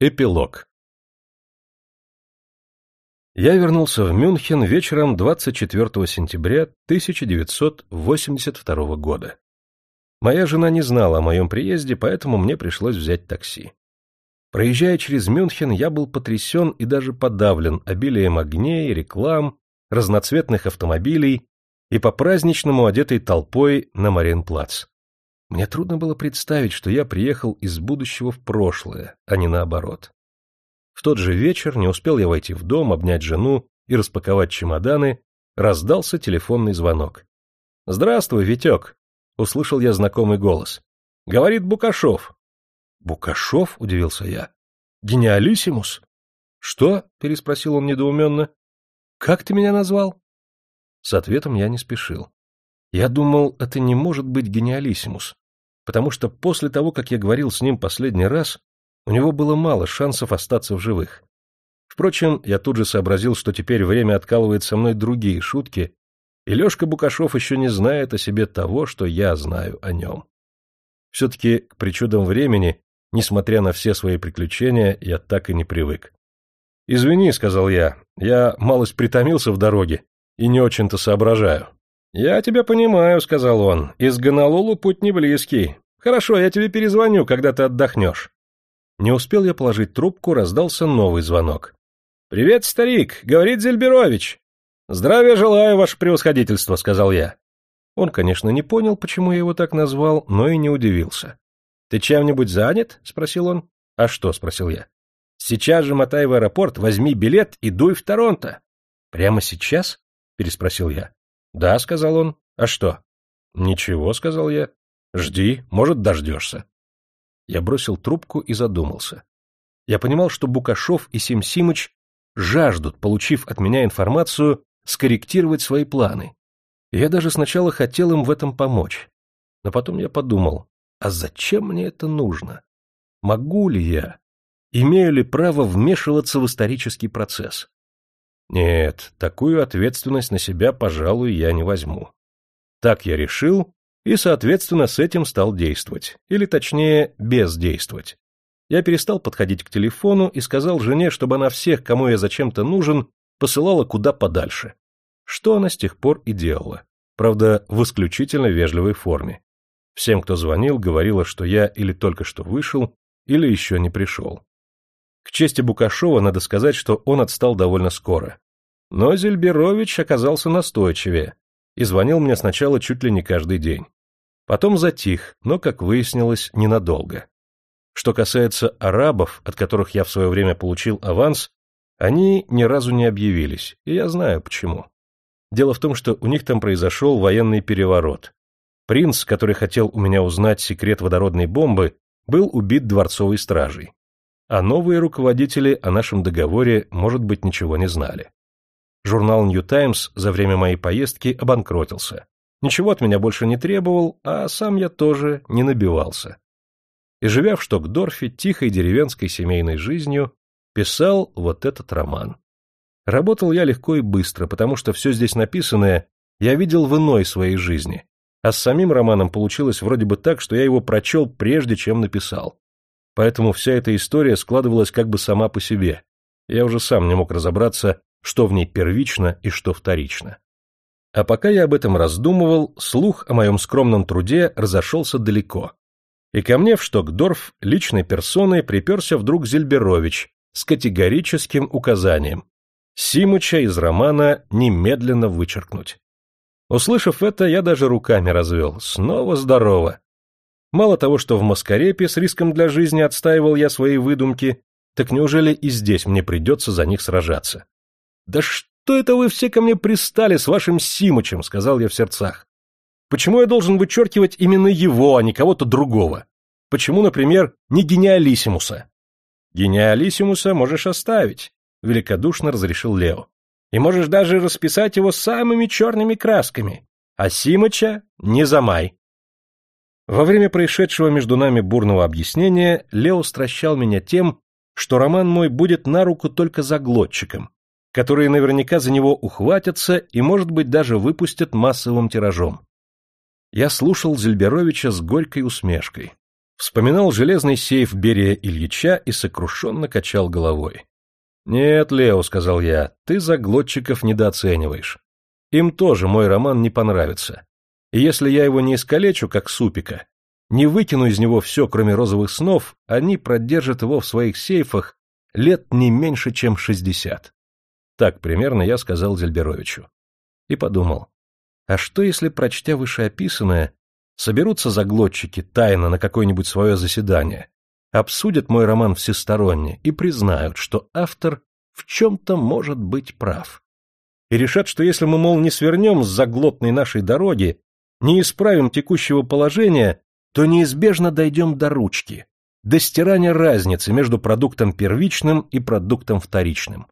Эпилог Я вернулся в Мюнхен вечером 24 сентября 1982 года. Моя жена не знала о моем приезде, поэтому мне пришлось взять такси. Проезжая через Мюнхен, я был потрясен и даже подавлен обилием огней, реклам, разноцветных автомобилей и по-праздничному одетой толпой на Маринплац. Мне трудно было представить, что я приехал из будущего в прошлое, а не наоборот. В тот же вечер не успел я войти в дом, обнять жену и распаковать чемоданы, раздался телефонный звонок. — Здравствуй, Витек! — услышал я знакомый голос. — Говорит Букашов. — Букашов? — удивился я. — Гениалиссимус? — Что? — переспросил он недоуменно. — Как ты меня назвал? С ответом я не спешил. Я думал, это не может быть гениалиссимус, потому что после того, как я говорил с ним последний раз, у него было мало шансов остаться в живых. Впрочем, я тут же сообразил, что теперь время откалывает со мной другие шутки, и Лешка Букашов еще не знает о себе того, что я знаю о нем. Все-таки к причудам времени, несмотря на все свои приключения, я так и не привык. «Извини», — сказал я, — «я малость притомился в дороге и не очень-то соображаю». «Я тебя понимаю», — сказал он. «Из Гонолулу путь не близкий. Хорошо, я тебе перезвоню, когда ты отдохнешь». Не успел я положить трубку, раздался новый звонок. «Привет, старик!» — говорит Зельберович. «Здравия желаю, ваше превосходительство», — сказал я. Он, конечно, не понял, почему я его так назвал, но и не удивился. «Ты чем-нибудь занят?» — спросил он. «А что?» — спросил я. «Сейчас же мотай в аэропорт, возьми билет и дуй в Торонто». «Прямо сейчас?» — переспросил я. «Да», — сказал он. «А что?» «Ничего», — сказал я. «Жди, может, дождешься». Я бросил трубку и задумался. Я понимал, что Букашов и Сим Симыч жаждут, получив от меня информацию, скорректировать свои планы. Я даже сначала хотел им в этом помочь. Но потом я подумал, а зачем мне это нужно? Могу ли я? Имею ли право вмешиваться в исторический процесс? Нет, такую ответственность на себя, пожалуй, я не возьму. Так я решил, и, соответственно, с этим стал действовать. Или, точнее, бездействовать. Я перестал подходить к телефону и сказал жене, чтобы она всех, кому я зачем-то нужен, посылала куда подальше. Что она с тех пор и делала. Правда, в исключительно вежливой форме. Всем, кто звонил, говорила, что я или только что вышел, или еще не пришел. К чести Букашова надо сказать, что он отстал довольно скоро. Но Зельберович оказался настойчивее и звонил мне сначала чуть ли не каждый день. Потом затих, но, как выяснилось, ненадолго. Что касается арабов, от которых я в свое время получил аванс, они ни разу не объявились, и я знаю почему. Дело в том, что у них там произошел военный переворот. Принц, который хотел у меня узнать секрет водородной бомбы, был убит дворцовой стражей а новые руководители о нашем договоре, может быть, ничего не знали. Журнал New Times за время моей поездки обанкротился. Ничего от меня больше не требовал, а сам я тоже не набивался. И живя в Штокдорфе тихой деревенской семейной жизнью, писал вот этот роман. Работал я легко и быстро, потому что все здесь написанное я видел в иной своей жизни, а с самим романом получилось вроде бы так, что я его прочел прежде, чем написал поэтому вся эта история складывалась как бы сама по себе. Я уже сам не мог разобраться, что в ней первично и что вторично. А пока я об этом раздумывал, слух о моем скромном труде разошелся далеко. И ко мне в Штокдорф личной персоной приперся вдруг Зельберович с категорическим указанием Симыча из романа немедленно вычеркнуть. Услышав это, я даже руками развел. Снова здорово. Мало того, что в Маскарепе с риском для жизни отстаивал я свои выдумки, так неужели и здесь мне придется за них сражаться? «Да что это вы все ко мне пристали с вашим Симычем?» — сказал я в сердцах. «Почему я должен вычеркивать именно его, а не кого-то другого? Почему, например, не гениалиссимуса?» «Гениалиссимуса можешь оставить», — великодушно разрешил Лео. «И можешь даже расписать его самыми черными красками, а Симыча не замай». Во время происшедшего между нами бурного объяснения Лео стращал меня тем, что роман мой будет на руку только заглотчикам, которые наверняка за него ухватятся и, может быть, даже выпустят массовым тиражом. Я слушал Зельберовича с горькой усмешкой. Вспоминал железный сейф Берия Ильича и сокрушенно качал головой. «Нет, Лео», — сказал я, — «ты заглотчиков недооцениваешь. Им тоже мой роман не понравится. Если я его не искалечу, как супика, не выкину из него все, кроме розовых снов, они продержат его в своих сейфах лет не меньше, чем шестьдесят. Так примерно я сказал Зельберовичу. И подумал, а что если, прочтя вышеописанное, соберутся заглотчики тайно на какое-нибудь свое заседание, обсудят мой роман всесторонне и признают, что автор в чем-то может быть прав. И решат, что если мы, мол, не свернем с заглотной нашей дороги, не исправим текущего положения, то неизбежно дойдем до ручки, до стирания разницы между продуктом первичным и продуктом вторичным.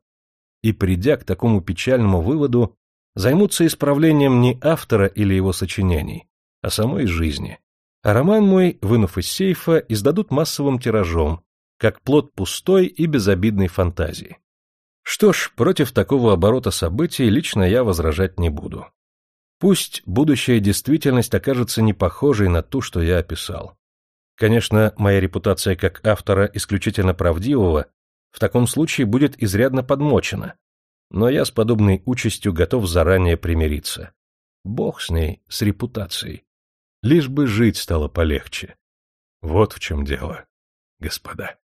И придя к такому печальному выводу, займутся исправлением не автора или его сочинений, а самой жизни. А роман мой, вынув из сейфа, издадут массовым тиражом, как плод пустой и безобидной фантазии. Что ж, против такого оборота событий лично я возражать не буду. Пусть будущая действительность окажется не похожей на ту, что я описал. Конечно, моя репутация как автора исключительно правдивого в таком случае будет изрядно подмочена, но я с подобной участью готов заранее примириться. Бог с ней, с репутацией. Лишь бы жить стало полегче. Вот в чем дело, господа.